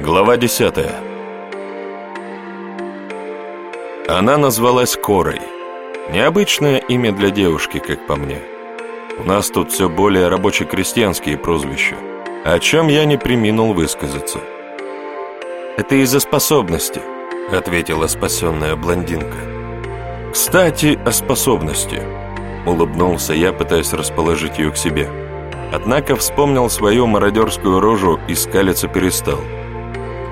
Глава 10 Она назвалась Корой. Необычное имя для девушки, как по мне. У нас тут все более рабоче-крестьянские прозвища, о чем я не приминул высказаться. «Это из-за способности», — ответила спасенная блондинка. «Кстати, о способности», — улыбнулся я, пытаясь расположить ее к себе. Однако вспомнил свою мародерскую рожу и скалиться перестал.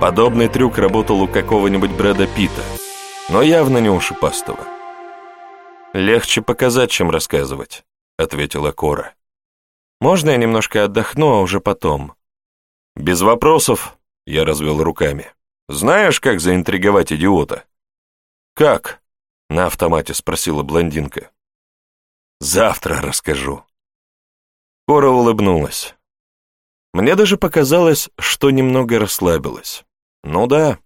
Подобный трюк работал у какого-нибудь Брэда Питта, но явно не у Шипастого. «Легче показать, чем рассказывать», — ответила Кора. «Можно я немножко отдохну, а уже потом?» «Без вопросов», — я развел руками. «Знаешь, как заинтриговать идиота?» «Как?» — на автомате спросила блондинка. «Завтра расскажу». Кора улыбнулась. Мне даже показалось, что немного расслабилась. Ну да,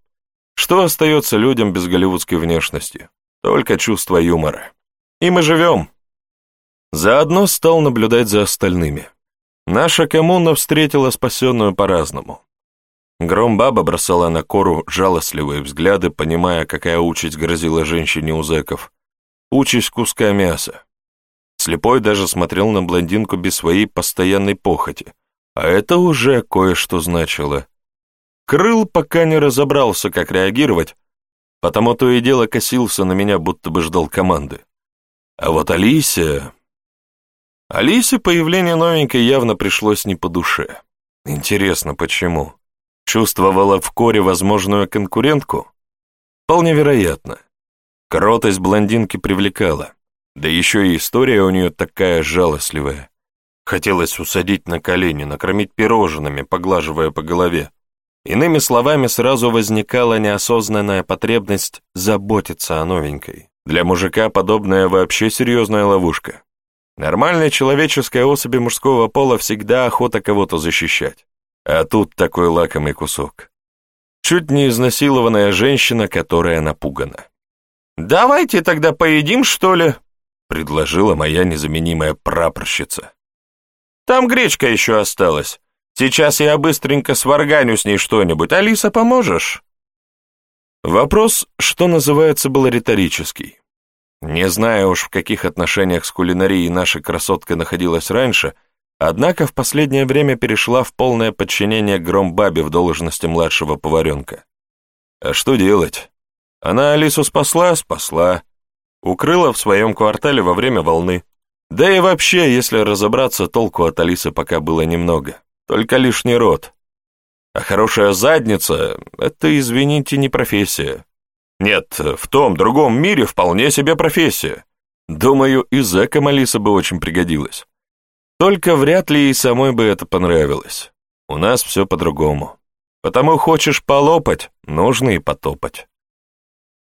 что остается людям без голливудской внешности? Только чувство юмора. И мы живем. Заодно стал наблюдать за остальными. Наша коммуна встретила спасенную по-разному. Громбаба бросала на кору жалостливые взгляды, понимая, какая участь грозила женщине у зэков. Участь куска мяса. Слепой даже смотрел на блондинку без своей постоянной похоти, а это уже кое-что значило. Крыл пока не разобрался, как реагировать, потому то и дело косился на меня, будто бы ждал команды. А вот Алисия... Алисе появление новенькой явно пришлось не по душе. Интересно, почему? Чувствовала в коре возможную конкурентку? Вполне вероятно. Кротость блондинки привлекала. Да еще и история у нее такая жалостливая. Хотелось усадить на колени, накормить пирожными, поглаживая по голове. Иными словами, сразу возникала неосознанная потребность заботиться о новенькой. Для мужика подобная вообще серьезная ловушка. Нормальной человеческой особи мужского пола всегда охота кого-то защищать. А тут такой лакомый кусок. Чуть не изнасилованная женщина, которая напугана. «Давайте тогда поедим, что ли?» — предложила моя незаменимая прапорщица. «Там гречка еще осталась. Сейчас я быстренько сварганю с ней что-нибудь. Алиса, поможешь?» Вопрос, что называется, был риторический. Не знаю уж, в каких отношениях с кулинарией наша красотка находилась раньше, однако в последнее время перешла в полное подчинение Громбабе в должности младшего поваренка. А что делать? Она Алису спасла? Спасла. Укрыла в своем квартале во время волны. Да и вообще, если разобраться, толку от Алисы пока было немного только лишний рот. А хорошая задница — это, извините, не профессия. Нет, в том другом мире вполне себе профессия. Думаю, и зэкам Алиса бы очень пригодилась. Только вряд ли ей самой бы это понравилось. У нас все по-другому. Потому хочешь полопать, нужно и потопать.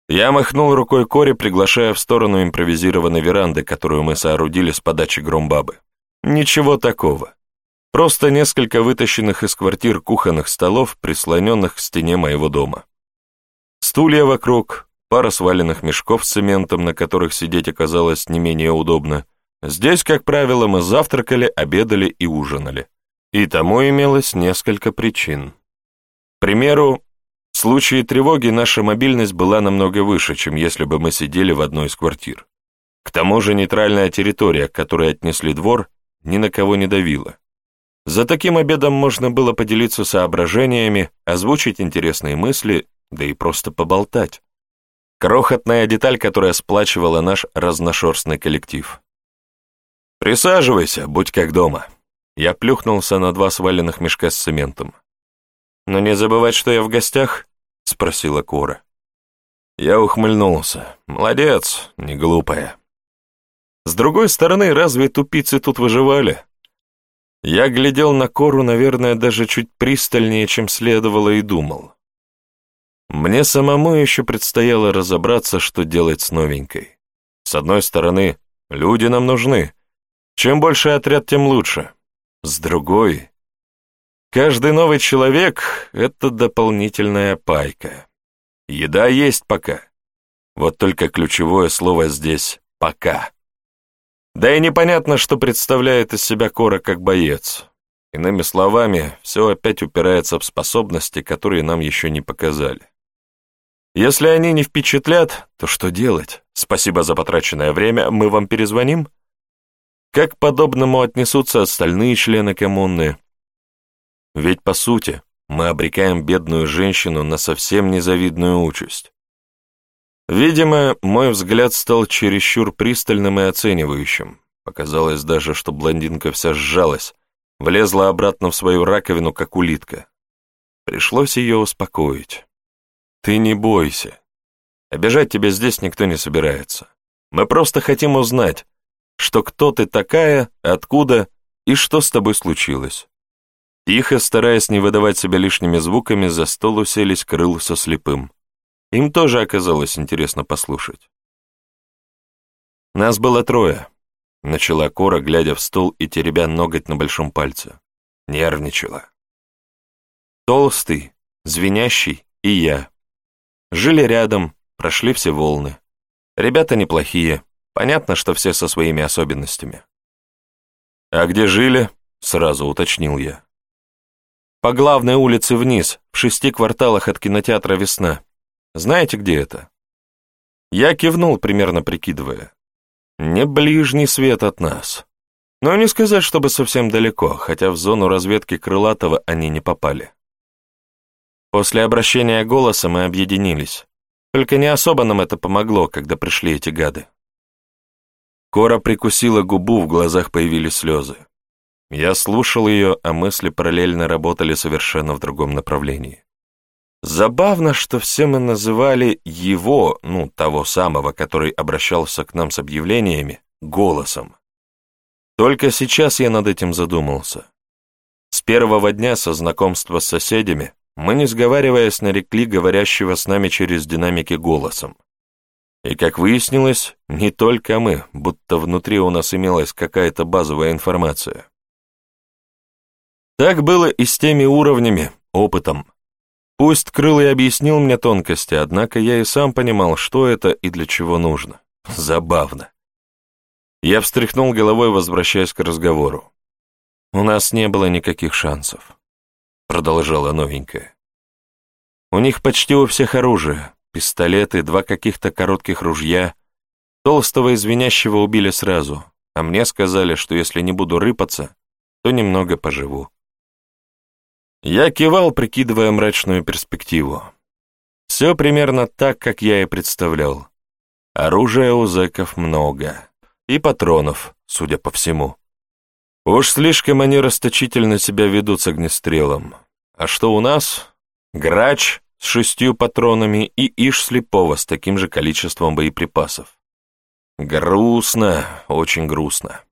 Я махнул рукой Коре, приглашая в сторону импровизированной веранды, которую мы соорудили с подачи Громбабы. Ничего такого. Просто несколько вытащенных из квартир кухонных столов, прислоненных к стене моего дома. Стулья вокруг, пара сваленных мешков с цементом, на которых сидеть оказалось не менее удобно. Здесь, как правило, мы завтракали, обедали и ужинали. И тому имелось несколько причин. К примеру, в случае тревоги наша мобильность была намного выше, чем если бы мы сидели в одной из квартир. К тому же нейтральная территория, к которой отнесли двор, ни на кого не давила. За таким обедом можно было поделиться соображениями, озвучить интересные мысли, да и просто поболтать. Крохотная деталь, которая сплачивала наш разношерстный коллектив. «Присаживайся, будь как дома». Я плюхнулся на два сваленных мешка с цементом. «Но не забывать, что я в гостях?» — спросила Кора. Я ухмыльнулся. «Молодец, не глупая». С другой стороны, разве тупицы тут выживали? Я глядел на Кору, наверное, даже чуть пристальнее, чем следовало и думал. Мне самому еще предстояло разобраться, что делать с новенькой. С одной стороны, люди нам нужны. Чем больше отряд, тем лучше. С другой, каждый новый человек — это дополнительная пайка. Еда есть пока. Вот только ключевое слово здесь — «пока». Да и непонятно, что представляет из себя Кора как боец. Иными словами, все опять упирается в способности, которые нам еще не показали. Если они не впечатлят, то что делать? Спасибо за потраченное время, мы вам перезвоним? Как к подобному отнесутся остальные члены коммуны? Ведь, по сути, мы обрекаем бедную женщину на совсем незавидную участь. Видимо, мой взгляд стал чересчур пристальным и оценивающим. Показалось даже, что блондинка вся сжалась, влезла обратно в свою раковину, как улитка. Пришлось ее успокоить. «Ты не бойся. Обижать тебя здесь никто не собирается. Мы просто хотим узнать, что кто ты такая, откуда и что с тобой случилось. Тихо, стараясь не выдавать себя лишними звуками, за стол уселись крыл со слепым. Им тоже оказалось интересно послушать. Нас было трое. Начала Кора, глядя в стол и теребя ноготь на большом пальце. Нервничала. Толстый, звенящий и я. Жили рядом, прошли все волны. Ребята неплохие, понятно, что все со своими особенностями. «А где жили?» — сразу уточнил я. По главной улице вниз, в шести кварталах от кинотеатра «Весна». Знаете, где это?» Я кивнул, примерно прикидывая. Не ближний свет от нас. Но не сказать, чтобы совсем далеко, хотя в зону разведки Крылатого они не попали. После обращения голоса мы объединились. Только не особо нам это помогло, когда пришли эти гады. Кора прикусила губу, в глазах появились слезы. Я слушал ее, а мысли параллельно работали совершенно в другом направлении. Забавно, что все мы называли его, ну, того самого, который обращался к нам с объявлениями, голосом. Только сейчас я над этим задумался. С первого дня со знакомства с соседями мы, не сговариваясь, нарекли говорящего с нами через динамики голосом. И, как выяснилось, не только мы, будто внутри у нас имелась какая-то базовая информация. Так было и с теми уровнями, опытом. Пусть Крыл и объяснил мне тонкости, однако я и сам понимал, что это и для чего нужно. Забавно. Я встряхнул головой, возвращаясь к разговору. «У нас не было никаких шансов», — продолжала новенькая. «У них почти у всех оружие, пистолеты, два каких-то коротких ружья. Толстого и звенящего убили сразу, а мне сказали, что если не буду рыпаться, то немного поживу. Я кивал, прикидывая мрачную перспективу. Все примерно так, как я и представлял. Оружия у зэков много. И патронов, судя по всему. Уж слишком они расточительно себя ведут с огнестрелом. А что у нас? Грач с шестью патронами и иш слепого с таким же количеством боеприпасов. Грустно, очень грустно.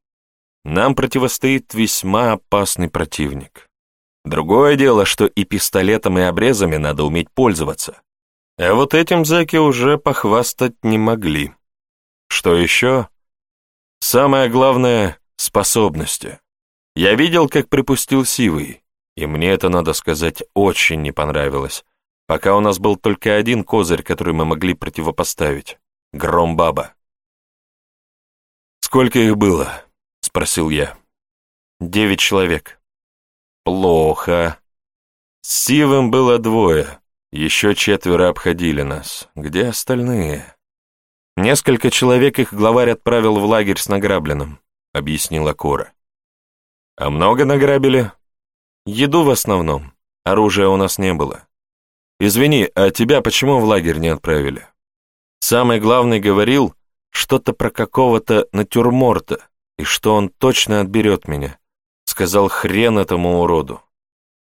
Нам противостоит весьма опасный противник. Другое дело, что и пистолетом, и обрезами надо уметь пользоваться. А вот этим зэки уже похвастать не могли. Что еще? Самое главное — способности. Я видел, как припустил Сивый, и мне это, надо сказать, очень не понравилось, пока у нас был только один козырь, который мы могли противопоставить — Громбаба. «Сколько их было?» — спросил я. «Девять человек». Плохо. Сивым было двое, еще четверо обходили нас. Где остальные? Несколько человек их главарь отправил в лагерь с награбленным, объяснила Кора. А много награбили? Еду в основном. Оружия у нас не было. Извини, а тебя почему в лагерь не отправили? Самый главный говорил что-то про какого-то натюрморта, и что он точно отберет меня сказал хрен этому уроду.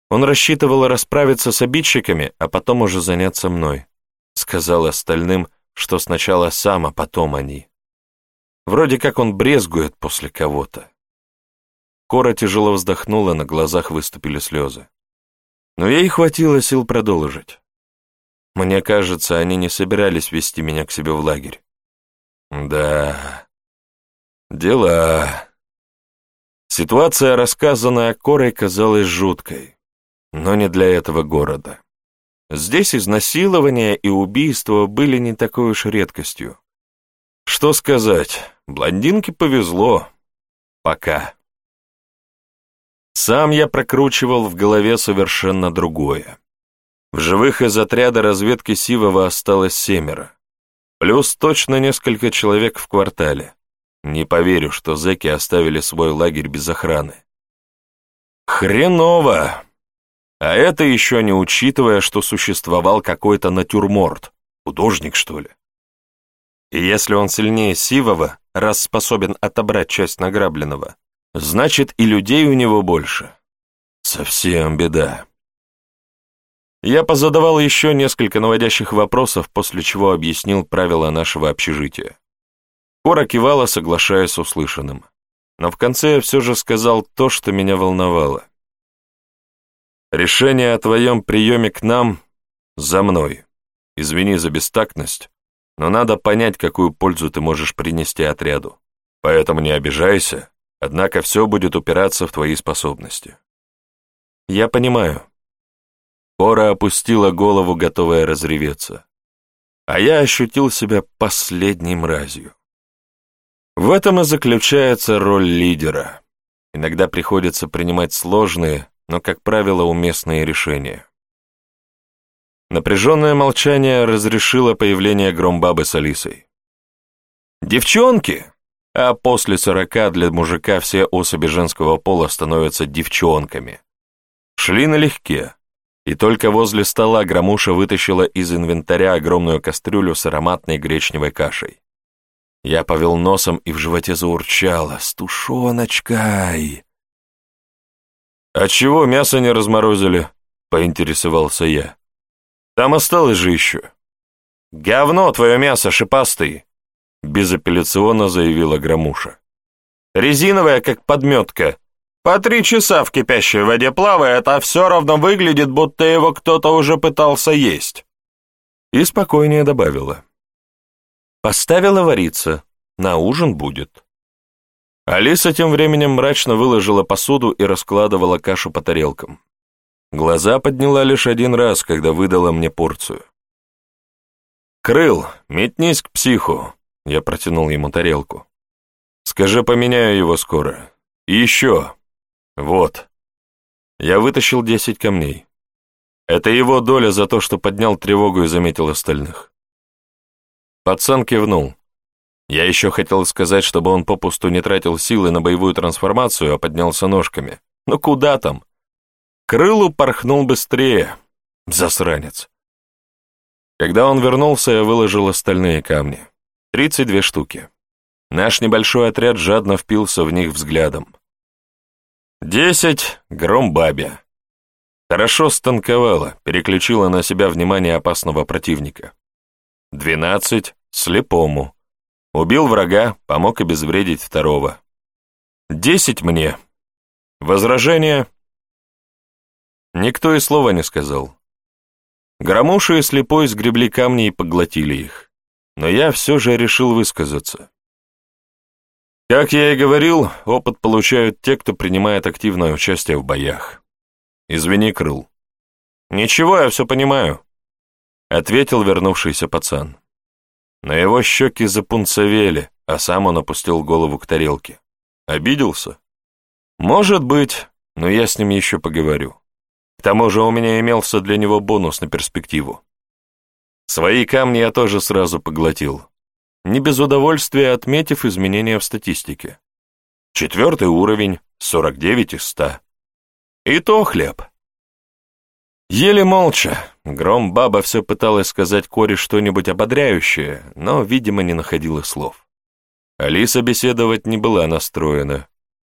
Он рассчитывал расправиться с обидчиками, а потом уже заняться мной. Сказал остальным, что сначала сам, а потом они. Вроде как он брезгует после кого-то. Кора тяжело вздохнула, на глазах выступили слезы. Но ей хватило сил продолжить. Мне кажется, они не собирались вести меня к себе в лагерь. Да, дела. Ситуация, рассказанная Корой, казалась жуткой, но не для этого города. Здесь изнасилования и убийства были не такой уж редкостью. Что сказать, блондинке повезло. Пока. Сам я прокручивал в голове совершенно другое. В живых из отряда разведки Сивова осталось семеро. Плюс точно несколько человек в квартале. Не поверю, что зэки оставили свой лагерь без охраны. Хреново! А это еще не учитывая, что существовал какой-то натюрморт. Художник, что ли? И если он сильнее Сивова, раз способен отобрать часть награбленного, значит и людей у него больше. Совсем беда. Я позадавал еще несколько наводящих вопросов, после чего объяснил правила нашего общежития. Кора кивала, соглашаясь с услышанным. Но в конце я все же сказал то, что меня волновало. «Решение о твоем приеме к нам за мной. Извини за бестактность, но надо понять, какую пользу ты можешь принести отряду. Поэтому не обижайся, однако все будет упираться в твои способности». «Я понимаю». Кора опустила голову, готовая разреветься. А я ощутил себя последней мразью. В этом и заключается роль лидера. Иногда приходится принимать сложные, но, как правило, уместные решения. Напряженное молчание разрешило появление Громбабы с Алисой. «Девчонки!» А после сорока для мужика все особи женского пола становятся девчонками. Шли налегке, и только возле стола Громуша вытащила из инвентаря огромную кастрюлю с ароматной гречневой кашей. Я повел носом и в животе заурчало. «С тушеночкой!» «А чего мясо не разморозили?» — поинтересовался я. «Там осталось же еще». «Говно твое мясо, шипастый!» — безапелляционно заявила Громуша. «Резиновая, как подметка. По три часа в кипящей воде плавает, а все равно выглядит, будто его кто-то уже пытался есть». И спокойнее добавила. Поставила вариться, на ужин будет. Алиса тем временем мрачно выложила посуду и раскладывала кашу по тарелкам. Глаза подняла лишь один раз, когда выдала мне порцию. «Крыл, метнись к психу», — я протянул ему тарелку. «Скажи, поменяю его скоро. И еще. Вот». Я вытащил десять камней. Это его доля за то, что поднял тревогу и заметил остальных. Пацан кивнул. Я еще хотел сказать, чтобы он попусту не тратил силы на боевую трансформацию, а поднялся ножками. Но куда там? Крылу порхнул быстрее. Засранец. Когда он вернулся, я выложил остальные камни. Тридцать две штуки. Наш небольшой отряд жадно впился в них взглядом. Десять — гром бабе. Хорошо станковала, переключила на себя внимание опасного противника. Двенадцать слепому. Убил врага, помог обезвредить второго. Десять мне. Возражение? Никто и слова не сказал. Громуша и слепой сгребли камни и поглотили их. Но я все же решил высказаться. Как я и говорил, опыт получают те, кто принимает активное участие в боях. Извини, Крыл. Ничего, я все понимаю, — ответил вернувшийся пацан. На его щеки запунцовели, а сам он опустил голову к тарелке. Обиделся? Может быть, но я с ним еще поговорю. К тому же у меня имелся для него бонус на перспективу. Свои камни я тоже сразу поглотил, не без удовольствия отметив изменения в статистике. Четвертый уровень, 49 из 100. И то хлеб. Еле молча. Гром баба все пыталась сказать Коре что-нибудь ободряющее, но, видимо, не находила слов. Алиса беседовать не была настроена.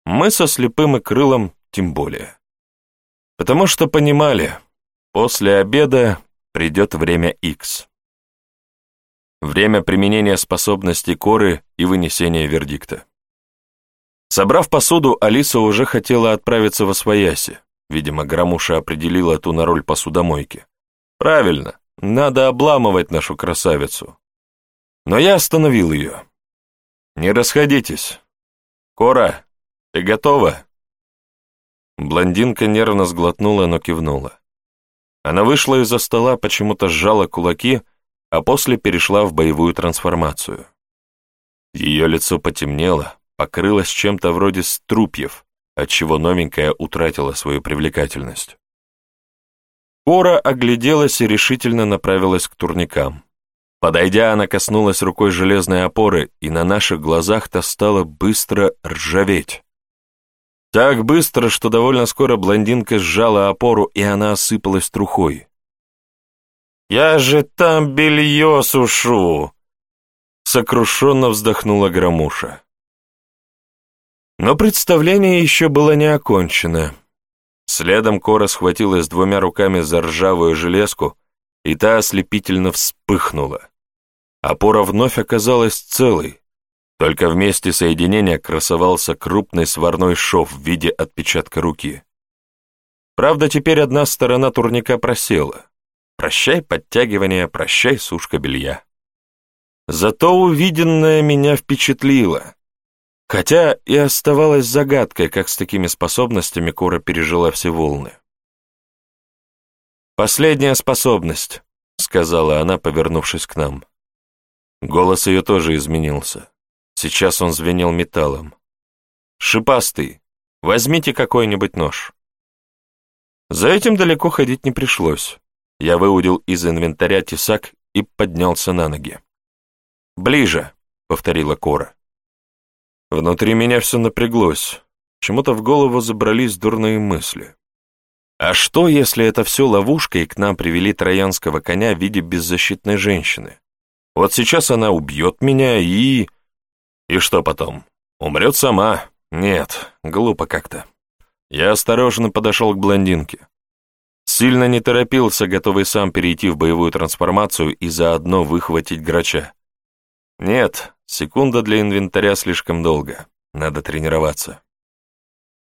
Мы со слепым и крылом тем более. Потому что понимали, после обеда придет время X. Время применения способностей Коры и вынесения вердикта. Собрав посуду, Алиса уже хотела отправиться во свояси. Видимо, Громуша определила ту на роль посудомойки. Правильно, надо обламывать нашу красавицу. Но я остановил ее. Не расходитесь. Кора, ты готова? Блондинка нервно сглотнула, но кивнула. Она вышла из-за стола, почему-то сжала кулаки, а после перешла в боевую трансформацию. Ее лицо потемнело, покрылось чем-то вроде струпьев, отчего новенькая утратила свою привлекательность. Кора огляделась и решительно направилась к турникам. Подойдя, она коснулась рукой железной опоры, и на наших глазах та стала быстро ржаветь. Так быстро, что довольно скоро блондинка сжала опору, и она осыпалась трухой. «Я же там белье сушу!» Сокрушенно вздохнула Громуша. Но представление еще было не окончено. Следом Кора схватилась двумя руками за ржавую железку, и та ослепительно вспыхнула. Опора вновь оказалась целой, только в месте соединения красовался крупный сварной шов в виде отпечатка руки. Правда, теперь одна сторона турника просела. Прощай подтягивание, прощай сушка белья. Зато увиденное меня впечатлило. Хотя и оставалось загадкой, как с такими способностями Кора пережила все волны. «Последняя способность», — сказала она, повернувшись к нам. Голос ее тоже изменился. Сейчас он звенел металлом. «Шипастый, возьмите какой-нибудь нож». За этим далеко ходить не пришлось. Я выудил из инвентаря тесак и поднялся на ноги. «Ближе», — повторила Кора. Внутри меня все напряглось. Чему-то в голову забрались дурные мысли. А что, если это все ловушка, и к нам привели троянского коня в виде беззащитной женщины? Вот сейчас она убьет меня и... И что потом? Умрет сама? Нет, глупо как-то. Я осторожно подошел к блондинке. Сильно не торопился, готовый сам перейти в боевую трансформацию и заодно выхватить грача. Нет, секунда для инвентаря слишком долго. Надо тренироваться.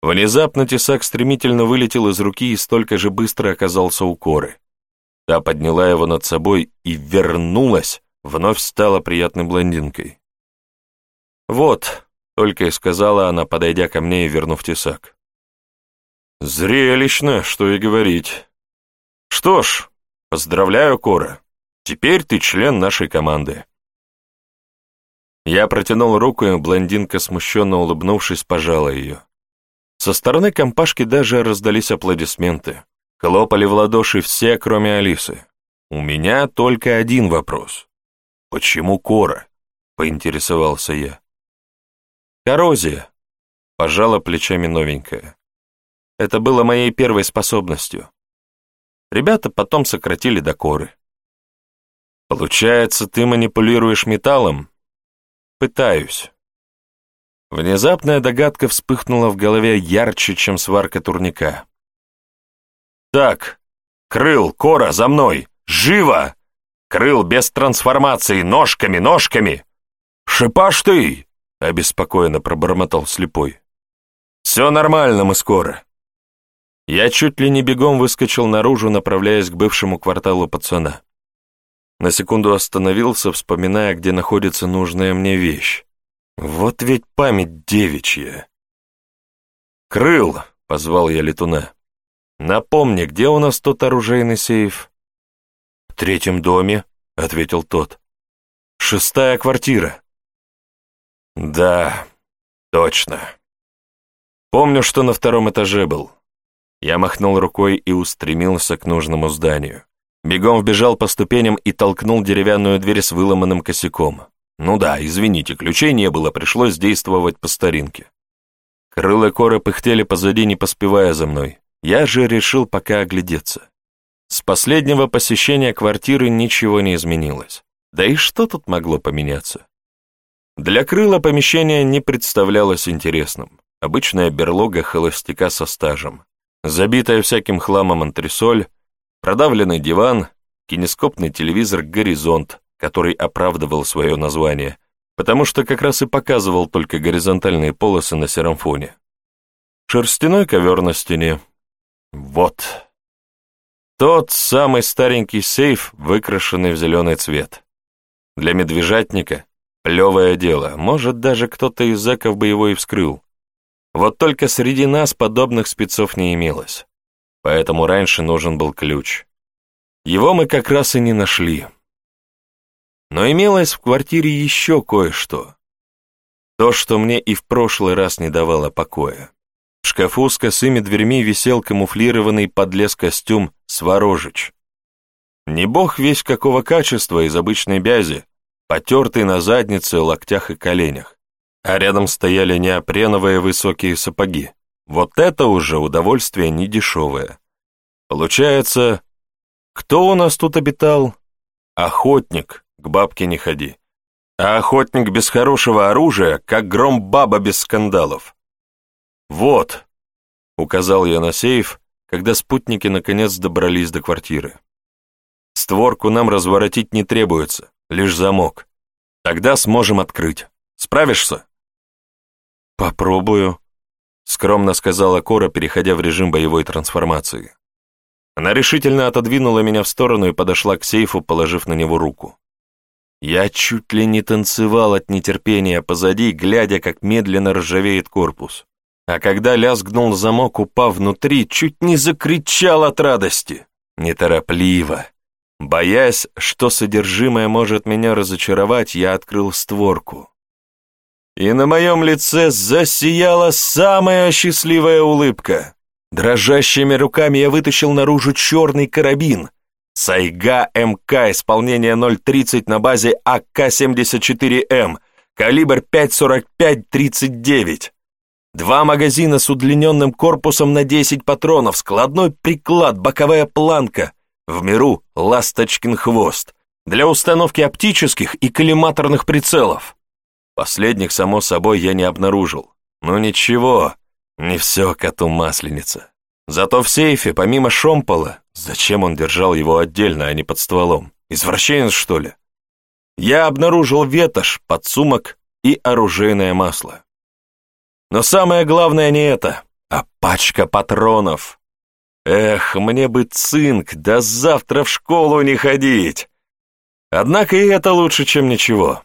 Внезапно тесак стремительно вылетел из руки и столько же быстро оказался у коры. Та подняла его над собой и вернулась, вновь стала приятной блондинкой. «Вот», — только и сказала она, подойдя ко мне и вернув тесак. «Зрелищно, что и говорить. Что ж, поздравляю, Кора. Теперь ты член нашей команды». Я протянул руку, и блондинка, смущенно улыбнувшись, пожала ее. Со стороны компашки даже раздались аплодисменты. Хлопали в ладоши все, кроме Алисы. У меня только один вопрос. «Почему Кора?» — поинтересовался я. «Коррозия», — пожала плечами новенькая. Это было моей первой способностью. Ребята потом сократили до коры. «Получается, ты манипулируешь металлом?» Пытаюсь. Внезапная догадка вспыхнула в голове ярче, чем сварка турника. «Так, Крыл, Кора, за мной! Живо! Крыл без трансформации, ножками, ножками! Шипаш ты!» — обеспокоенно пробормотал слепой. «Все нормально, мы скоро». Я чуть ли не бегом выскочил наружу, направляясь к бывшему кварталу пацана. На секунду остановился, вспоминая, где находится нужная мне вещь. Вот ведь память девичья. «Крыл!» — позвал я летуна. «Напомни, где у нас тот оружейный сейф?» «В третьем доме», — ответил тот. «Шестая квартира». «Да, точно. Помню, что на втором этаже был». Я махнул рукой и устремился к нужному зданию. Бегом вбежал по ступеням и толкнул деревянную дверь с выломанным косяком. Ну да, извините, ключей не было, пришлось действовать по старинке. Крылы коры пыхтели позади, не поспевая за мной. Я же решил пока оглядеться. С последнего посещения квартиры ничего не изменилось. Да и что тут могло поменяться? Для крыла помещение не представлялось интересным. Обычная берлога холостяка со стажем. Забитая всяким хламом антресоль, Продавленный диван, кинескопный телевизор «Горизонт», который оправдывал свое название, потому что как раз и показывал только горизонтальные полосы на сером фоне. Шерстяной ковер на стене. Вот. Тот самый старенький сейф, выкрашенный в зеленый цвет. Для медвежатника плевое дело, может, даже кто-то из зэков бы его и вскрыл. Вот только среди нас подобных спецов не имелось поэтому раньше нужен был ключ. Его мы как раз и не нашли. Но имелось в квартире еще кое-что. То, что мне и в прошлый раз не давало покоя. В шкафу с косыми дверьми висел камуфлированный подлез костюм «Сворожич». Не бог весь какого качества из обычной бязи, потертый на заднице, локтях и коленях. А рядом стояли неопреновые высокие сапоги. Вот это уже удовольствие недешевое. Получается, кто у нас тут обитал? Охотник, к бабке не ходи. А охотник без хорошего оружия, как гром баба без скандалов. Вот, указал я на сейф, когда спутники наконец добрались до квартиры. Створку нам разворотить не требуется, лишь замок. Тогда сможем открыть. Справишься? Попробую, скромно сказала Кора, переходя в режим боевой трансформации. Она решительно отодвинула меня в сторону и подошла к сейфу, положив на него руку. Я чуть ли не танцевал от нетерпения позади, глядя, как медленно ржавеет корпус. А когда лязгнул замок, упав внутри, чуть не закричал от радости. Неторопливо. Боясь, что содержимое может меня разочаровать, я открыл створку. И на моем лице засияла самая счастливая улыбка. Дрожащими руками я вытащил наружу черный карабин. Сайга МК, исполнение 0.30 на базе АК-74М, калибр 5.45-39. Два магазина с удлиненным корпусом на 10 патронов, складной приклад, боковая планка. В миру ласточкин хвост. Для установки оптических и коллиматорных прицелов. Последних, само собой, я не обнаружил. Но ничего, не все коту масленица. Зато в сейфе, помимо шомпола, зачем он держал его отдельно, а не под стволом? Извращенец, что ли? Я обнаружил ветошь, подсумок и оружейное масло. Но самое главное не это, а пачка патронов. Эх, мне бы цинк, да завтра в школу не ходить. Однако и это лучше, чем ничего.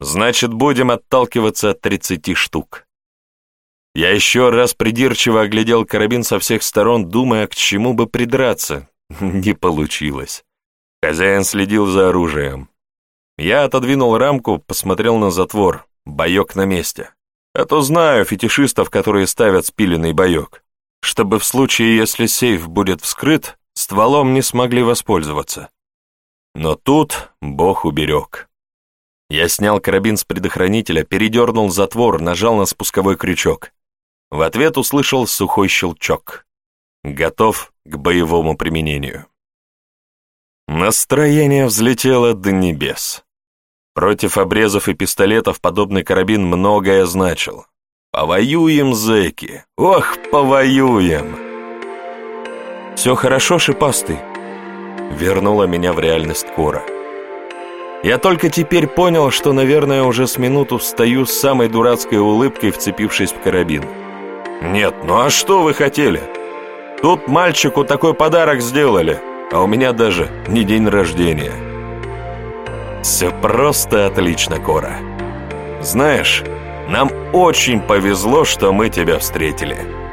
Значит, будем отталкиваться от тридцати штук. Я еще раз придирчиво оглядел карабин со всех сторон, думая, к чему бы придраться. Не получилось. Хозяин следил за оружием. Я отодвинул рамку, посмотрел на затвор. Боек на месте. А то знаю фетишистов, которые ставят спиленный боек. Чтобы в случае, если сейф будет вскрыт, стволом не смогли воспользоваться. Но тут Бог уберег. Я снял карабин с предохранителя, передернул затвор, нажал на спусковой крючок. В ответ услышал сухой щелчок. Готов к боевому применению. Настроение взлетело до небес. Против обрезов и пистолетов подобный карабин многое значил. Повоюем, зэки! Ох, повоюем! Все хорошо, шипастый? Вернула меня в реальность Кора. Я только теперь понял, что, наверное, уже с минуту встаю с самой дурацкой улыбкой, вцепившись в карабин. «Нет, ну а что вы хотели? Тут мальчику такой подарок сделали, а у меня даже не день рождения». «Все просто отлично, Кора. Знаешь, нам очень повезло, что мы тебя встретили».